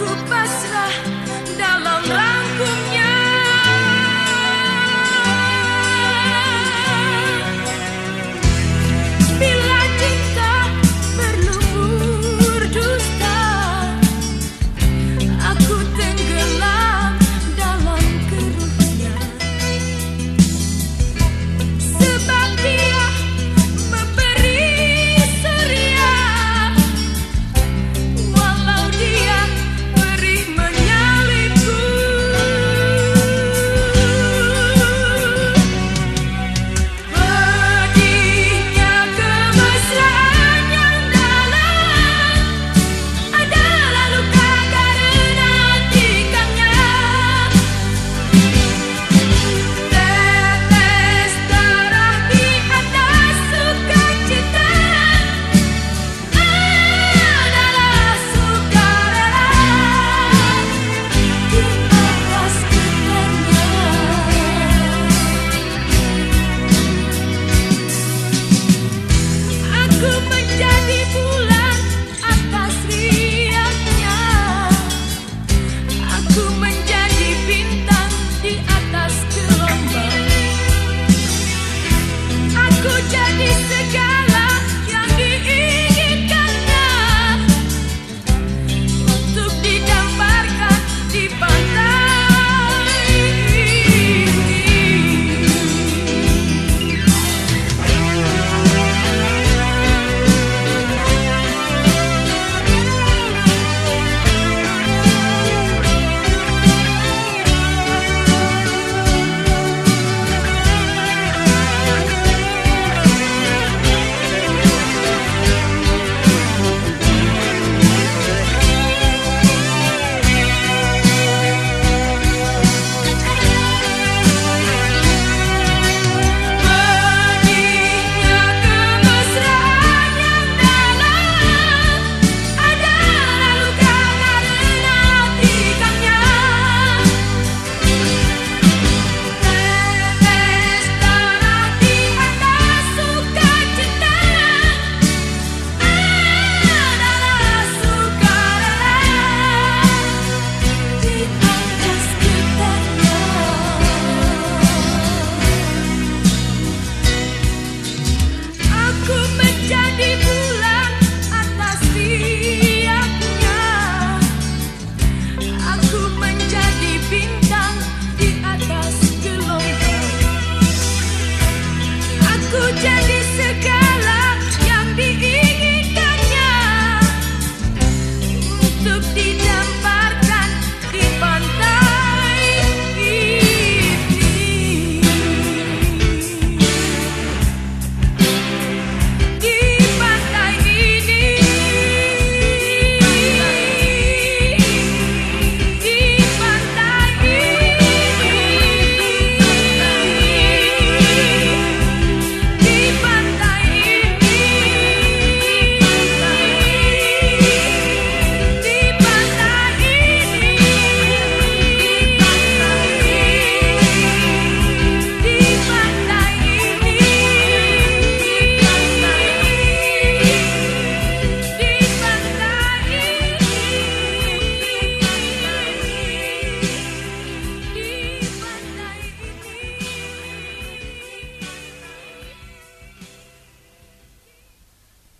ku pasrah ku jadi sekarang